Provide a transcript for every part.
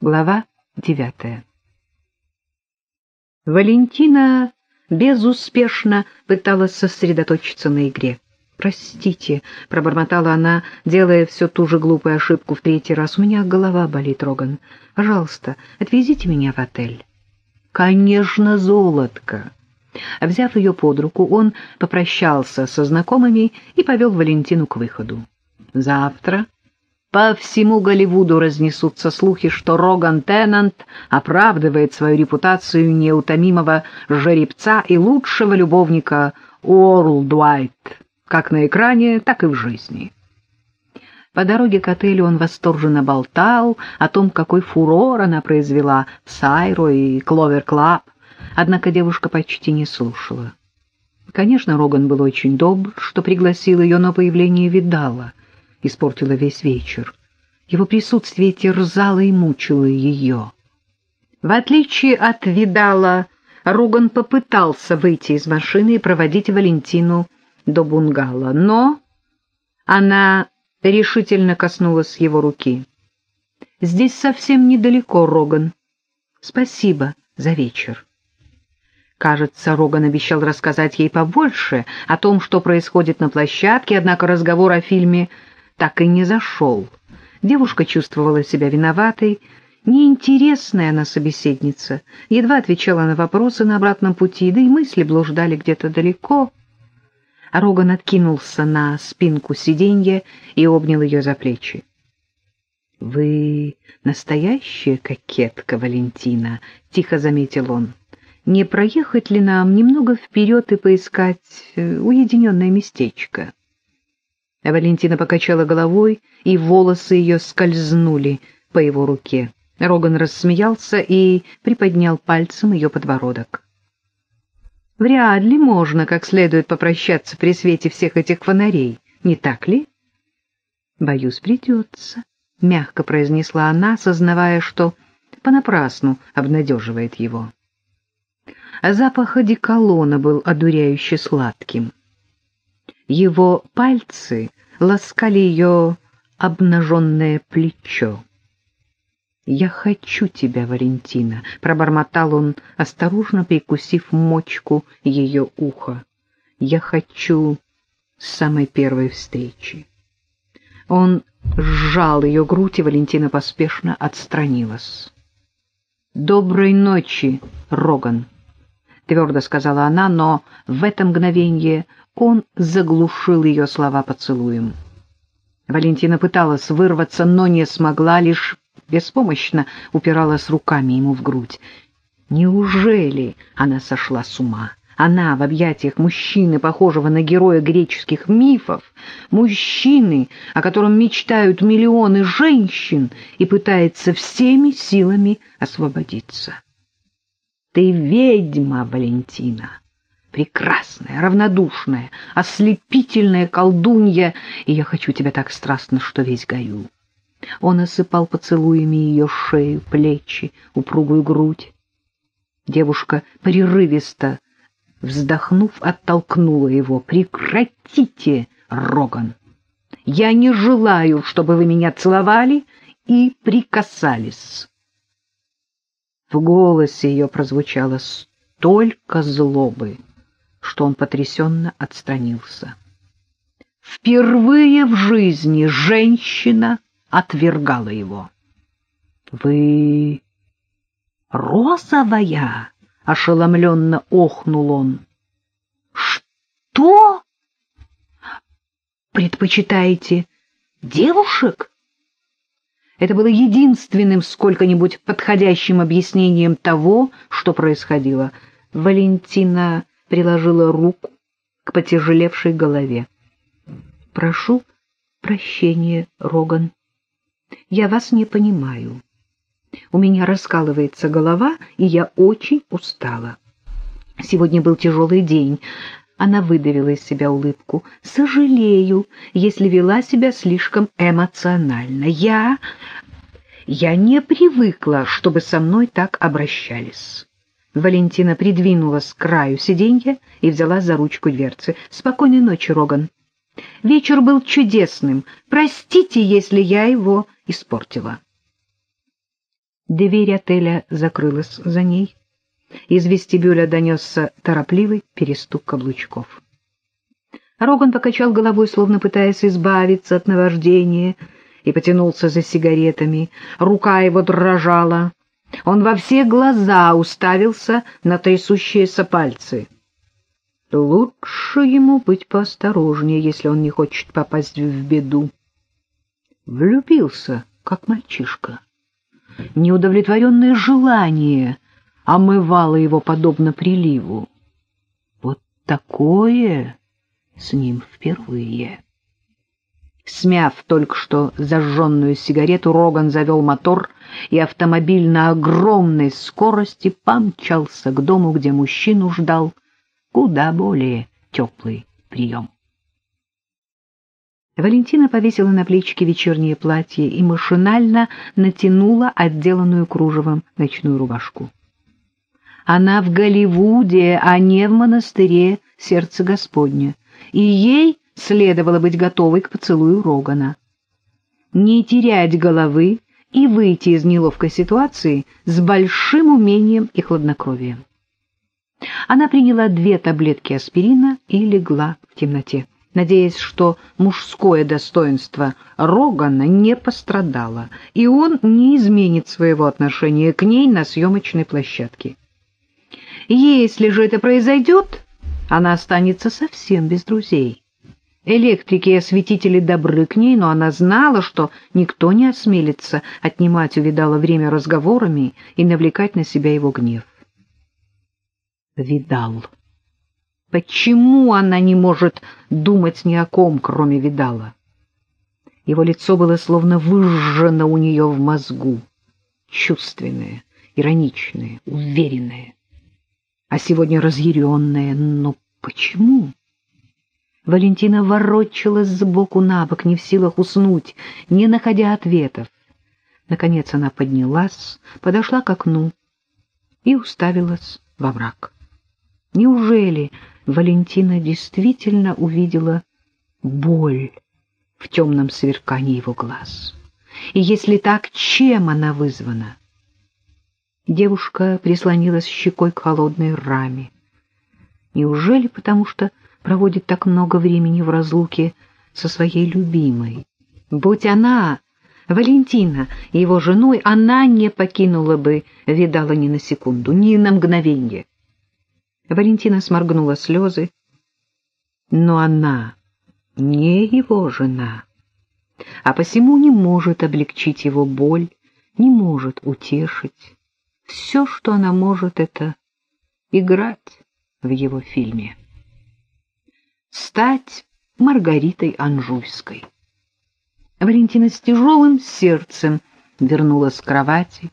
Глава девятая Валентина безуспешно пыталась сосредоточиться на игре. «Простите», — пробормотала она, делая все ту же глупую ошибку в третий раз. «У меня голова болит, Роган. Пожалуйста, отвезите меня в отель». «Конечно, золотко!» Взяв ее под руку, он попрощался со знакомыми и повел Валентину к выходу. «Завтра по всему Голливуду разнесутся слухи, что Роган Теннант оправдывает свою репутацию неутомимого жеребца и лучшего любовника worldwide, как на экране, так и в жизни. По дороге к отелю он восторженно болтал о том, какой фурор она произвела в Ciro's и Clover Club, однако девушка почти не слушала. Конечно, Роган был очень добр, что пригласил ее, но появление видала испортила весь вечер. Его присутствие терзало и мучило ее. В отличие от Видала, Руган попытался выйти из машины и проводить Валентину до бунгало, но она решительно коснулась его руки. «Здесь совсем недалеко, Роган. Спасибо за вечер». Кажется, Роган обещал рассказать ей побольше о том, что происходит на площадке, однако разговор о фильме так и не зашел. Девушка чувствовала себя виноватой, неинтересная она собеседница, едва отвечала на вопросы на обратном пути, да и мысли блуждали где-то далеко. Роган откинулся на спинку сиденья и обнял ее за плечи. — Вы настоящая кокетка, Валентина, — тихо заметил он. — Не проехать ли нам немного вперед и поискать э, уединенное местечко? — Валентина покачала головой, и волосы ее скользнули по его руке. Роган рассмеялся и приподнял пальцем ее подбородок. «Вряд ли можно как следует попрощаться при свете всех этих фонарей, не так ли?» «Боюсь, придется», — мягко произнесла она, сознавая, что понапрасну обнадеживает его. Запах одеколона был одуряюще сладким. Его пальцы ласкали ее обнаженное плечо. «Я хочу тебя, Валентина», — пробормотал он, осторожно прикусив мочку ее уха. «Я хочу с самой первой встречи». Он сжал ее грудь, и Валентина поспешно отстранилась. «Доброй ночи, Роган», — твердо сказала она, но в это мгновение он заглушил ее слова поцелуем. Валентина пыталась вырваться, но не смогла, лишь беспомощно упиралась руками ему в грудь. Неужели она сошла с ума? Она в объятиях мужчины, похожего на героя греческих мифов, мужчины, о котором мечтают миллионы женщин, и пытается всеми силами освободиться. Ты ведьма, Валентина прекрасная, равнодушная, ослепительная колдунья, и я хочу тебя так страстно, что весь гою. Он осыпал поцелуями ее шею, плечи, упругую грудь. Девушка прерывисто, вздохнув, оттолкнула его. «Прекратите, Роган! Я не желаю, чтобы вы меня целовали и прикасались!» В голосе ее прозвучало столько злобы, что он потрясенно отстранился. Впервые в жизни женщина отвергала его. — Вы розовая? — ошеломленно охнул он. — Что? Предпочитаете девушек? Это было единственным сколько-нибудь подходящим объяснением того, что происходило. Валентина приложила руку к потяжелевшей голове. — Прошу прощения, Роган. Я вас не понимаю. У меня раскалывается голова, и я очень устала. Сегодня был тяжелый день. Она выдавила из себя улыбку. «Сожалею, если вела себя слишком эмоционально. Я... я не привыкла, чтобы со мной так обращались». Валентина придвинулась к краю сиденья и взяла за ручку дверцы. «Спокойной ночи, Роган. Вечер был чудесным. Простите, если я его испортила». Дверь отеля закрылась за ней. Из вестибюля донесся торопливый перестук каблучков. Роган покачал головой, словно пытаясь избавиться от наваждения, и потянулся за сигаретами. Рука его дрожала. Он во все глаза уставился на трясущиеся пальцы. Лучше ему быть поосторожнее, если он не хочет попасть в беду. Влюбился, как мальчишка. Неудовлетворенное желание омывало его подобно приливу. Вот такое с ним впервые. Смяв только что зажженную сигарету, Роган завел мотор, и автомобиль на огромной скорости помчался к дому, где мужчину ждал куда более теплый прием. Валентина повесила на плечики вечернее платье и машинально натянула отделанную кружевом ночную рубашку. Она в Голливуде, а не в монастыре сердце Господня, и ей следовало быть готовой к поцелую Рогана. Не терять головы и выйти из неловкой ситуации с большим умением и хладнокровием. Она приняла две таблетки аспирина и легла в темноте, надеясь, что мужское достоинство Рогана не пострадало, и он не изменит своего отношения к ней на съемочной площадке. Если же это произойдет, она останется совсем без друзей. Электрики и осветители добры к ней, но она знала, что никто не осмелится отнимать у Видала время разговорами и навлекать на себя его гнев. Видал. Почему она не может думать ни о ком, кроме Видала? Его лицо было словно выжжено у нее в мозгу, чувственное, ироничное, уверенное, а сегодня разъяренное. Но почему? Валентина ворочалась сбоку на бок, не в силах уснуть, не находя ответов. Наконец она поднялась, подошла к окну и уставилась во мрак. Неужели Валентина действительно увидела боль в темном сверкании его глаз? И если так, чем она вызвана? Девушка прислонилась щекой к холодной раме. Неужели потому, что проводит так много времени в разлуке со своей любимой? Будь она, Валентина, его женой, она не покинула бы Видала ни на секунду, ни на мгновенье. Валентина сморгнула слезы. Но она не его жена, а посему не может облегчить его боль, не может утешить. Все, что она может, это играть в его фильме. Стать Маргаритой Анжуйской. Валентина с тяжелым сердцем вернулась к кровати,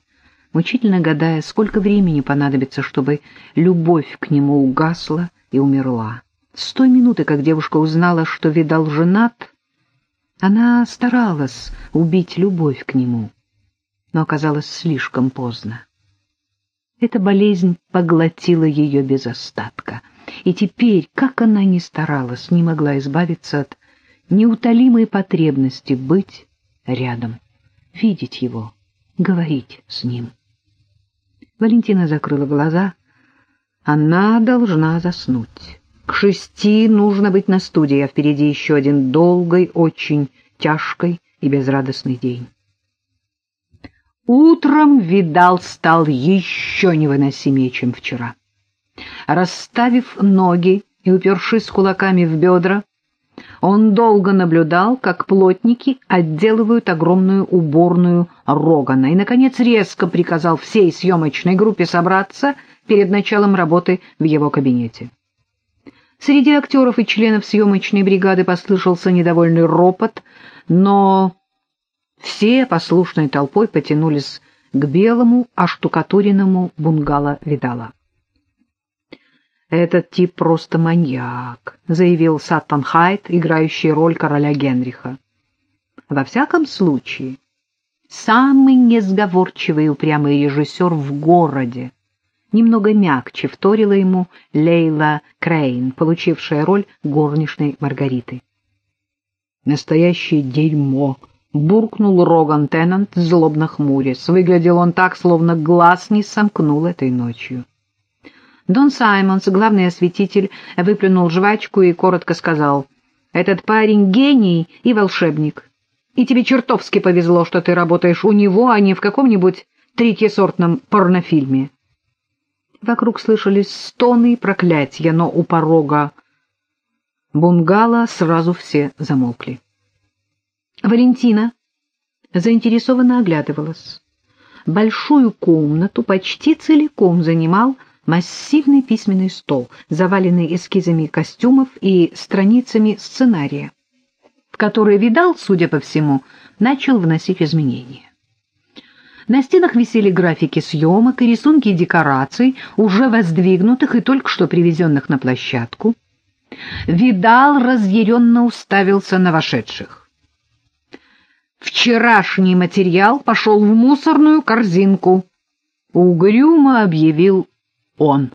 мучительно гадая, сколько времени понадобится, чтобы любовь к нему угасла и умерла. С той минуты, как девушка узнала, что видал женат, она старалась убить любовь к нему, но оказалось слишком поздно. Эта болезнь поглотила ее без остатка, и теперь, как она ни старалась, не могла избавиться от неутолимой потребности быть рядом, видеть его, говорить с ним. Валентина закрыла глаза. Она должна заснуть. К шести нужно быть на студии, а впереди еще один долгий, очень тяжкий и безрадостный день. Утром Видал стал еще невыносимее, чем вчера. Расставив ноги и упершись кулаками в бедра, он долго наблюдал, как плотники отделывают огромную уборную Рогана и, наконец, резко приказал всей съемочной группе собраться перед началом работы в его кабинете. Среди актеров и членов съемочной бригады послышался недовольный ропот, но все послушной толпой потянулись к белому оштукатуренному бунгало Видала. «Этот тип просто маньяк», — заявил Саттон Хайт, играющий роль короля Генриха. «Во всяком случае, самый несговорчивый и упрямый режиссер в городе. Немного мягче вторила ему Лейла Крейн, получившая роль горничной Маргариты. «Настоящее дерьмо», — буркнул Роган Теннант, злобно хмурясь. Выглядел он так, словно глаз не сомкнул этой ночью. Дон Саймонс, главный осветитель, выплюнул жвачку и коротко сказал, «Этот парень гений и волшебник, и тебе чертовски повезло, что ты работаешь у него, а не в каком-нибудь третьесортном порнофильме». Вокруг слышались стоны и проклятия, но у порога бунгало сразу все замолкли. Валентина заинтересованно оглядывалась. Большую комнату почти целиком занимал массивный письменный стол, заваленный эскизами костюмов и страницами сценария, в который Видал, судя по всему, начал вносить изменения. На стенах висели графики съемок и рисунки декораций, уже воздвигнутых и только что привезенных на площадку. Видал разъяренно уставился на вошедших. Вчерашний материал пошел в мусорную корзинку. Угрюмо объявил он.